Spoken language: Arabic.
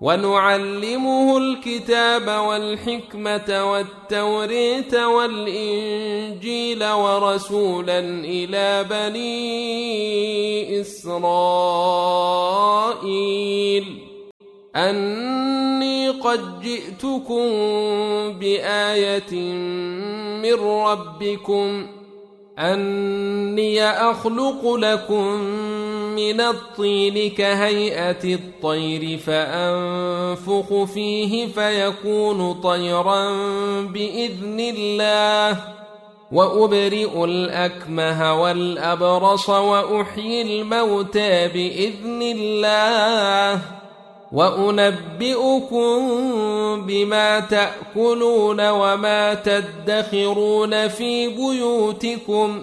ونعلمه الكتاب والحكمة والتوريت والإنجيل ورسولا إلى بني إسرائيل. أني قد جئتكم بآية من ربكم. أني أخلق لكم من الطين كهيئة الطير فأنفخ فيه فيكون طيرا بإذن الله. وأبرئ الأكمه والأبرص وأحيي الموتى بإذن الله. وأنبئكم بما تأكلون وما تدخرون في بيوتكم.